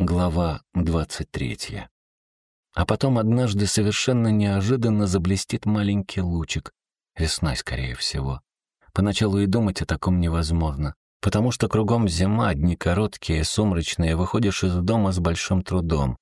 Глава двадцать третья. А потом однажды совершенно неожиданно заблестит маленький лучик. Весной, скорее всего. Поначалу и думать о таком невозможно, потому что кругом зима, дни короткие, сумрачные, выходишь из дома с большим трудом.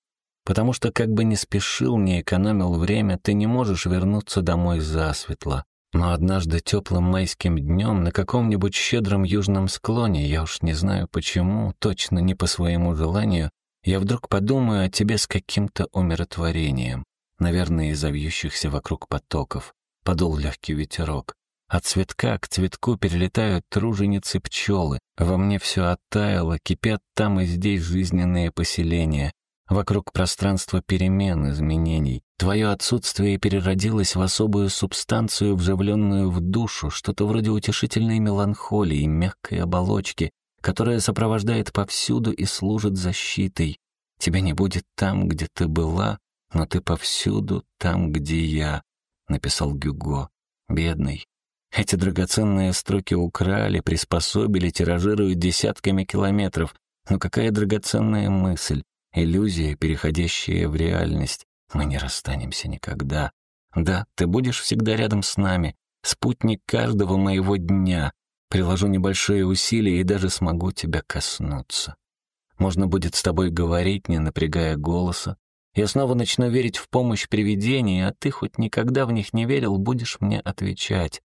Потому что как бы не спешил, не экономил время, ты не можешь вернуться домой засветло. Но однажды теплым майским днем на каком-нибудь щедром южном склоне, я уж не знаю почему, точно не по своему желанию, я вдруг подумаю о тебе с каким-то умиротворением, наверное, из-за вьющихся вокруг потоков. Подул легкий ветерок. От цветка к цветку перелетают труженицы пчелы. Во мне все оттаяло, кипят там и здесь жизненные поселения. Вокруг пространства перемен, изменений. Твое отсутствие переродилось в особую субстанцию, вживленную в душу, что-то вроде утешительной меланхолии, мягкой оболочки, которая сопровождает повсюду и служит защитой. Тебя не будет там, где ты была, но ты повсюду там, где я», — написал Гюго. «Бедный». Эти драгоценные строки украли, приспособили, тиражируют десятками километров. Но какая драгоценная мысль, иллюзия, переходящая в реальность. Мы не расстанемся никогда. Да, ты будешь всегда рядом с нами, спутник каждого моего дня, Приложу небольшое усилие и даже смогу тебя коснуться. Можно будет с тобой говорить, не напрягая голоса. Я снова начну верить в помощь привидений, а ты хоть никогда в них не верил, будешь мне отвечать.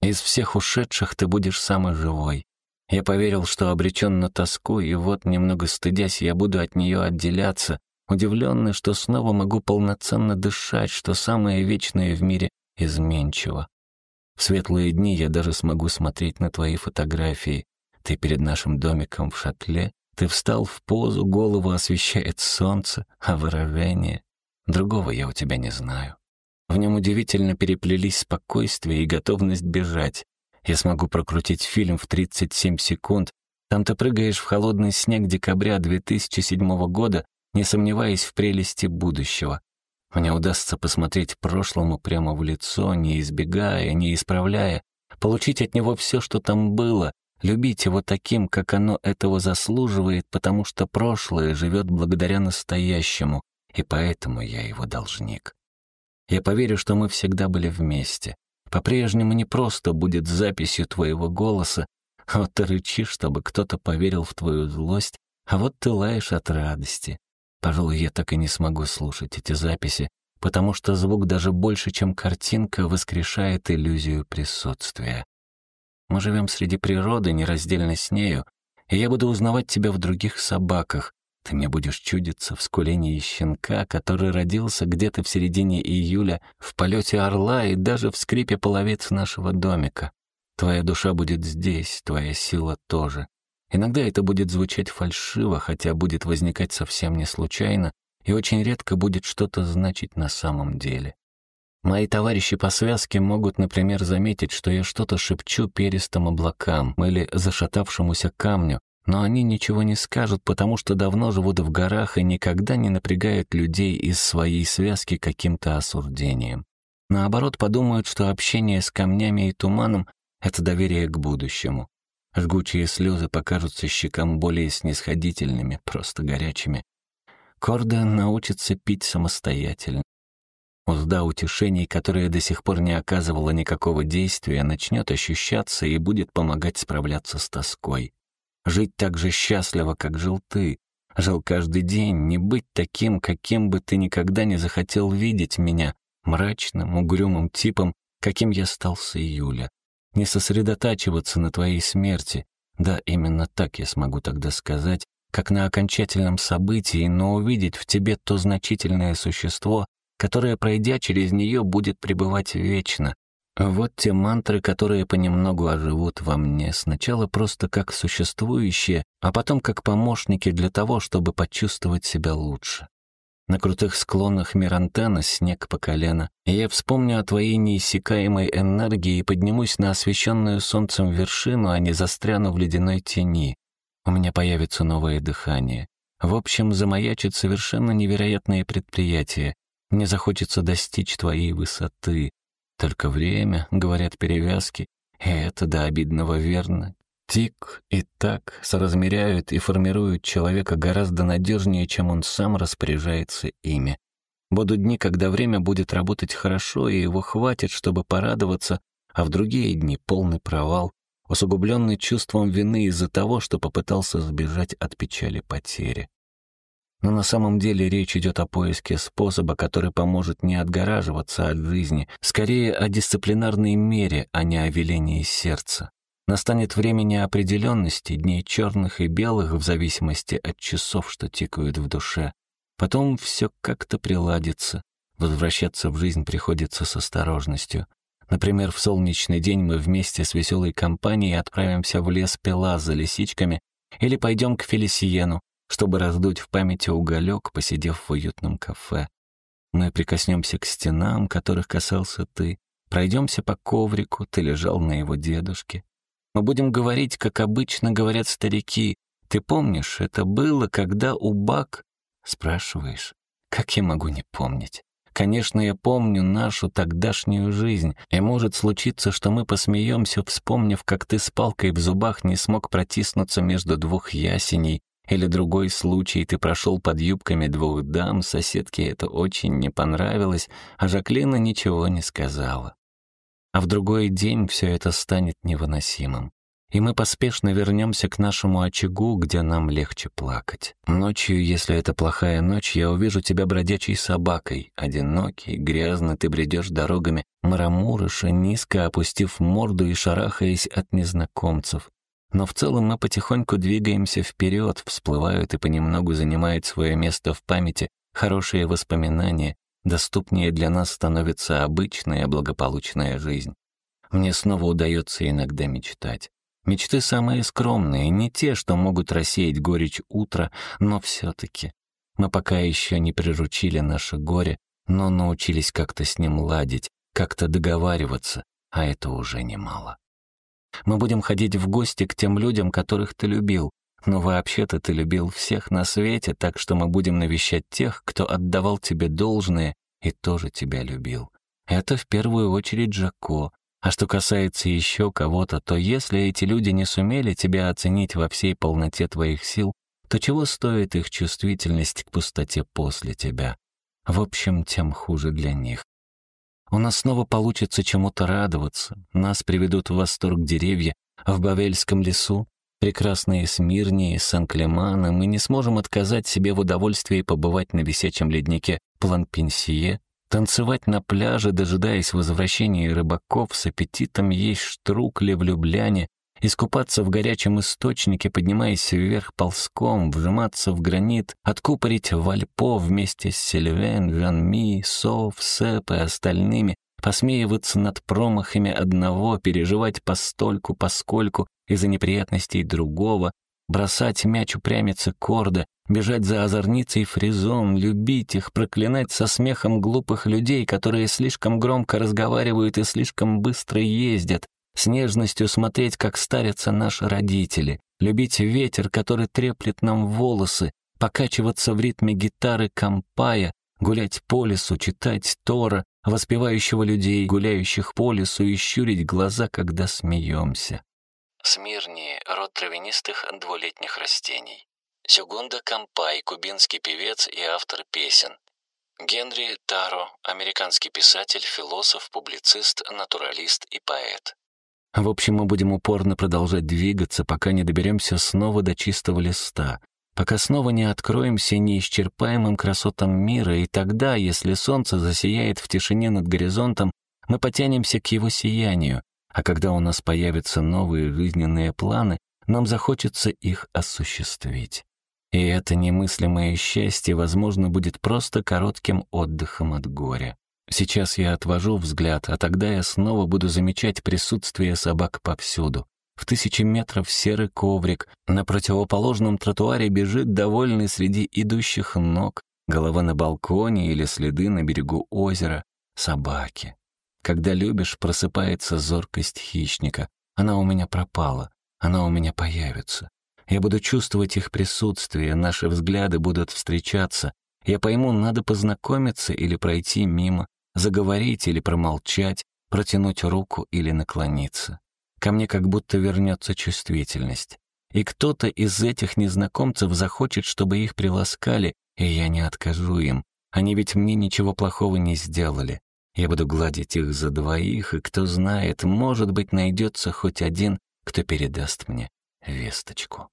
Из всех ушедших ты будешь самый живой. Я поверил, что обречен на тоску, и вот, немного стыдясь, я буду от нее отделяться, удивленный, что снова могу полноценно дышать, что самое вечное в мире изменчиво. В светлые дни я даже смогу смотреть на твои фотографии. Ты перед нашим домиком в шатле, ты встал в позу, голову освещает солнце, а выражение... Другого я у тебя не знаю. В нем удивительно переплелись спокойствие и готовность бежать. Я смогу прокрутить фильм в 37 секунд. Там ты прыгаешь в холодный снег декабря 2007 года, не сомневаясь в прелести будущего. Мне удастся посмотреть прошлому прямо в лицо, не избегая, не исправляя, получить от него все, что там было, любить его таким, как оно этого заслуживает, потому что прошлое живет благодаря настоящему, и поэтому я его должник. Я поверю, что мы всегда были вместе. По-прежнему не просто будет записью твоего голоса, вот ты рычишь, чтобы кто-то поверил в твою злость, а вот ты лаешь от радости. Пожалуй, я так и не смогу слушать эти записи, потому что звук даже больше, чем картинка, воскрешает иллюзию присутствия. Мы живем среди природы, нераздельно с нею, и я буду узнавать тебя в других собаках. Ты мне будешь чудиться в скулении щенка, который родился где-то в середине июля, в полете орла и даже в скрипе половиц нашего домика. Твоя душа будет здесь, твоя сила тоже. Иногда это будет звучать фальшиво, хотя будет возникать совсем не случайно, и очень редко будет что-то значить на самом деле. Мои товарищи по связке могут, например, заметить, что я что-то шепчу перистым облакам или зашатавшемуся камню, но они ничего не скажут, потому что давно живут в горах и никогда не напрягают людей из своей связки каким-то осуждением. Наоборот, подумают, что общение с камнями и туманом — это доверие к будущему. Жгучие слезы покажутся щекам более снисходительными, просто горячими. Корда научится пить самостоятельно. Узда утешений, которая до сих пор не оказывала никакого действия, начнет ощущаться и будет помогать справляться с тоской. Жить так же счастливо, как жил ты. Жил каждый день, не быть таким, каким бы ты никогда не захотел видеть меня, мрачным, угрюмым типом, каким я стал с июля не сосредотачиваться на твоей смерти. Да, именно так я смогу тогда сказать, как на окончательном событии, но увидеть в тебе то значительное существо, которое, пройдя через нее, будет пребывать вечно. Вот те мантры, которые понемногу оживут во мне, сначала просто как существующие, а потом как помощники для того, чтобы почувствовать себя лучше. На крутых склонах Мирантена снег по колено, и я вспомню о твоей неиссякаемой энергии и поднимусь на освещенную солнцем вершину, а не застряну в ледяной тени. У меня появится новое дыхание. В общем, замаячит совершенно невероятные предприятия. Мне захочется достичь твоей высоты. Только время, говорят перевязки, и это до обидного верно. Тик и так соразмеряют и формируют человека гораздо надежнее, чем он сам распоряжается ими. Будут дни, когда время будет работать хорошо, и его хватит, чтобы порадоваться, а в другие дни полный провал, усугубленный чувством вины из-за того, что попытался сбежать от печали потери. Но на самом деле речь идет о поиске способа, который поможет не отгораживаться от жизни, скорее о дисциплинарной мере, а не о велении сердца. Настанет время неопределенности, дней черных и белых в зависимости от часов, что тикают в душе. Потом все как-то приладится. Возвращаться в жизнь приходится с осторожностью. Например, в солнечный день мы вместе с веселой компанией отправимся в лес Пела за лисичками или пойдем к Фелисиену, чтобы раздуть в памяти уголек, посидев в уютном кафе. Мы прикоснемся к стенам, которых касался ты, пройдемся по коврику, ты лежал на его дедушке, мы будем говорить, как обычно говорят старики. Ты помнишь, это было, когда у Бак... Спрашиваешь, как я могу не помнить? Конечно, я помню нашу тогдашнюю жизнь, и может случиться, что мы посмеемся, вспомнив, как ты с палкой в зубах не смог протиснуться между двух ясеней, или другой случай, ты прошел под юбками двух дам, соседке это очень не понравилось, а Жаклина ничего не сказала а в другой день все это станет невыносимым. И мы поспешно вернемся к нашему очагу, где нам легче плакать. Ночью, если это плохая ночь, я увижу тебя бродячей собакой, одинокий, грязно ты бредешь дорогами Марамурыша, низко опустив морду и шарахаясь от незнакомцев. Но в целом мы потихоньку двигаемся вперед, всплывают и понемногу занимают свое место в памяти хорошие воспоминания, доступнее для нас становится обычная благополучная жизнь. Мне снова удается иногда мечтать. Мечты самые скромные, не те, что могут рассеять горечь утра, но все-таки. Мы пока еще не приручили наше горе, но научились как-то с ним ладить, как-то договариваться, а это уже немало. Мы будем ходить в гости к тем людям, которых ты любил, но вообще-то ты любил всех на свете, так что мы будем навещать тех, кто отдавал тебе должное и тоже тебя любил. Это в первую очередь Жако. А что касается еще кого-то, то если эти люди не сумели тебя оценить во всей полноте твоих сил, то чего стоит их чувствительность к пустоте после тебя? В общем, тем хуже для них. У нас снова получится чему-то радоваться. Нас приведут в восторг деревья в Бавельском лесу, прекрасные Смирнии, Сан-Клемана, мы не сможем отказать себе в удовольствии побывать на висячем леднике План-Пенсие, танцевать на пляже, дожидаясь возвращения рыбаков, с аппетитом есть штрукли в Любляне, искупаться в горячем источнике, поднимаясь вверх ползком, вжиматься в гранит, откупорить Вальпо вместе с Сильвен, Жанми, Сов, Сэп и остальными, посмеиваться над промахами одного, переживать постольку, поскольку из-за неприятностей другого, бросать мяч упрямиться корда, бежать за озорницей фризон, любить их, проклинать со смехом глупых людей, которые слишком громко разговаривают и слишком быстро ездят, с нежностью смотреть, как старятся наши родители, любить ветер, который треплет нам волосы, покачиваться в ритме гитары компая, гулять по лесу, читать Тора, воспевающего людей, гуляющих по лесу, и щурить глаза, когда смеемся. Смирнии – род травянистых двулетних растений. Сюгунда Кампай – кубинский певец и автор песен. Генри Таро – американский писатель, философ, публицист, натуралист и поэт. В общем, мы будем упорно продолжать двигаться, пока не доберемся снова до чистого листа, пока снова не откроемся неисчерпаемым красотам мира, и тогда, если солнце засияет в тишине над горизонтом, мы потянемся к его сиянию, а когда у нас появятся новые жизненные планы, нам захочется их осуществить. И это немыслимое счастье, возможно, будет просто коротким отдыхом от горя. Сейчас я отвожу взгляд, а тогда я снова буду замечать присутствие собак повсюду. В тысячи метров серый коврик, на противоположном тротуаре бежит довольный среди идущих ног, голова на балконе или следы на берегу озера, собаки. Когда любишь, просыпается зоркость хищника. Она у меня пропала, она у меня появится. Я буду чувствовать их присутствие, наши взгляды будут встречаться. Я пойму, надо познакомиться или пройти мимо, заговорить или промолчать, протянуть руку или наклониться. ко мне как будто вернется чувствительность. И кто-то из этих незнакомцев захочет, чтобы их приласкали, и я не откажу им. Они ведь мне ничего плохого не сделали. Я буду гладить их за двоих, и кто знает, может быть, найдется хоть один, кто передаст мне весточку.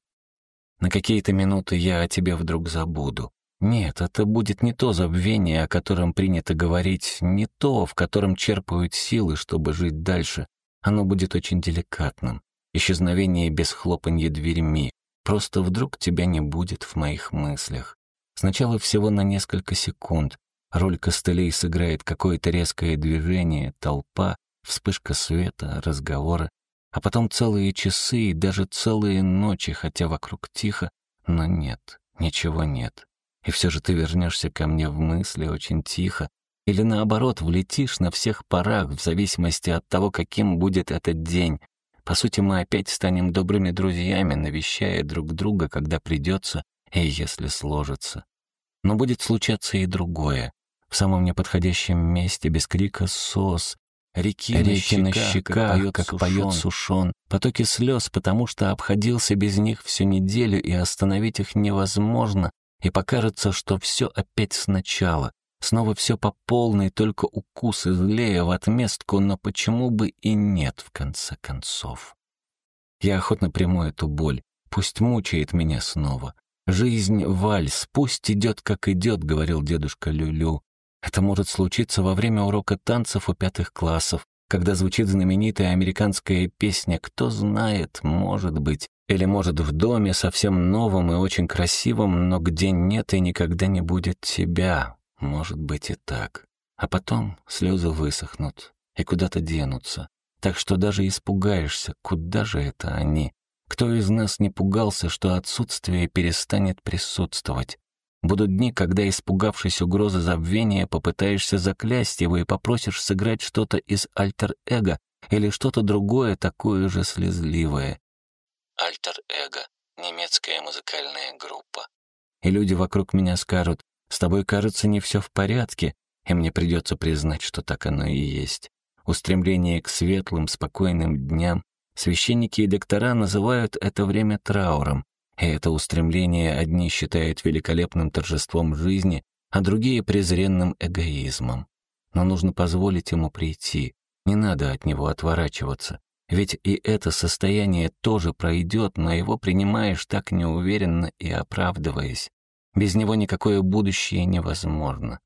На какие-то минуты я о тебе вдруг забуду. Нет, это будет не то забвение, о котором принято говорить, не то, в котором черпают силы, чтобы жить дальше. Оно будет очень деликатным. Исчезновение без хлопанья дверьми. Просто вдруг тебя не будет в моих мыслях. Сначала всего на несколько секунд. Роль костылей сыграет какое-то резкое движение, толпа, вспышка света, разговоры, а потом целые часы и даже целые ночи, хотя вокруг тихо, но нет, ничего нет. И все же ты вернешься ко мне в мысли очень тихо, или наоборот, влетишь на всех парах, в зависимости от того, каким будет этот день. По сути, мы опять станем добрыми друзьями, навещая друг друга, когда придется и если сложится. Но будет случаться и другое. В самом неподходящем месте, без крика «сос», реки, реки на щеках, как, как поет сушон, потоки слез, потому что обходился без них всю неделю, и остановить их невозможно, и покажется, что все опять сначала. Снова все по полной, только укус злее в отместку, но почему бы и нет, в конце концов? Я охотно приму эту боль, пусть мучает меня снова. «Жизнь — вальс, пусть идет, как идет», — говорил дедушка Люлю. Это может случиться во время урока танцев у пятых классов, когда звучит знаменитая американская песня «Кто знает, может быть». Или, может, в доме совсем новом и очень красивом, но где нет и никогда не будет тебя. Может быть и так. А потом слезы высохнут и куда-то денутся. Так что даже испугаешься, куда же это они? Кто из нас не пугался, что отсутствие перестанет присутствовать? Будут дни, когда, испугавшись угрозы забвения, попытаешься заклясть его и попросишь сыграть что-то из альтер-эго или что-то другое такое же слезливое. Альтер-эго — немецкая музыкальная группа. И люди вокруг меня скажут, «С тобой, кажется, не все в порядке», и мне придется признать, что так оно и есть. Устремление к светлым, спокойным дням. Священники и доктора называют это время трауром, и это устремление одни считают великолепным торжеством жизни, а другие — презренным эгоизмом. Но нужно позволить ему прийти, не надо от него отворачиваться. Ведь и это состояние тоже пройдет, но его принимаешь так неуверенно и оправдываясь. Без него никакое будущее невозможно.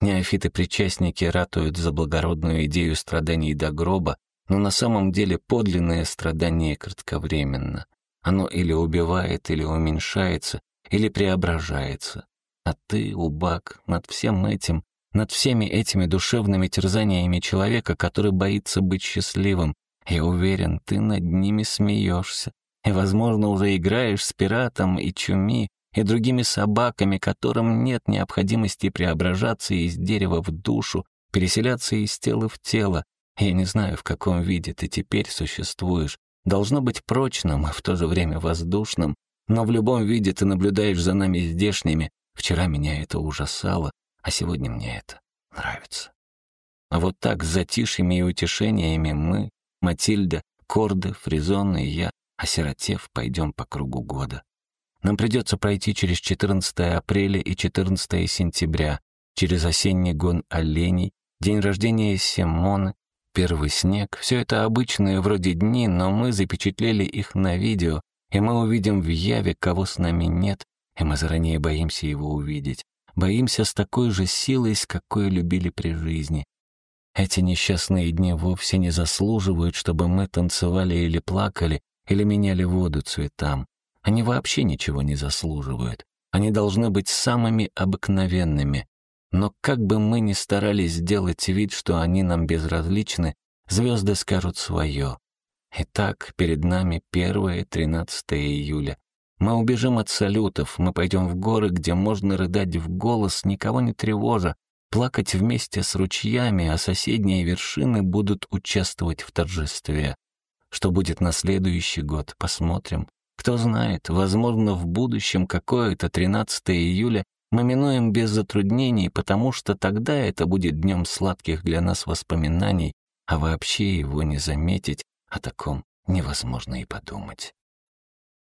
Неофиты-причастники ратуют за благородную идею страданий до гроба, но на самом деле подлинное страдание кратковременно. Оно или убивает, или уменьшается, или преображается. А ты, Убак, над всем этим, над всеми этими душевными терзаниями человека, который боится быть счастливым, я уверен, ты над ними смеешься. И, возможно, уже играешь с пиратом и чуми, и другими собаками, которым нет необходимости преображаться из дерева в душу, переселяться из тела в тело. Я не знаю, в каком виде ты теперь существуешь, должно быть прочным в то же время воздушным, но в любом виде ты наблюдаешь за нами здешними. Вчера меня это ужасало, а сегодня мне это нравится. А вот так с затишьями и утешениями мы, Матильда, Корды, Фризон и я, осиротев, пойдем по кругу года. Нам придется пройти через 14 апреля и 14 сентября, через осенний гон оленей, день рождения Симоны, Первый снег — все это обычные вроде дни, но мы запечатлели их на видео, и мы увидим в яве, кого с нами нет, и мы заранее боимся его увидеть. Боимся с такой же силой, с какой любили при жизни. Эти несчастные дни вовсе не заслуживают, чтобы мы танцевали или плакали, или меняли воду цветам. Они вообще ничего не заслуживают. Они должны быть самыми обыкновенными, но как бы мы ни старались сделать вид, что они нам безразличны, звезды скажут свое. Итак, перед нами 1-13 июля. Мы убежим от салютов, мы пойдем в горы, где можно рыдать в голос, никого не тревожа, плакать вместе с ручьями, а соседние вершины будут участвовать в торжестве. Что будет на следующий год, посмотрим. Кто знает, возможно, в будущем какое-то 13 июля мы минуем без затруднений, потому что тогда это будет днем сладких для нас воспоминаний, а вообще его не заметить, о таком невозможно и подумать.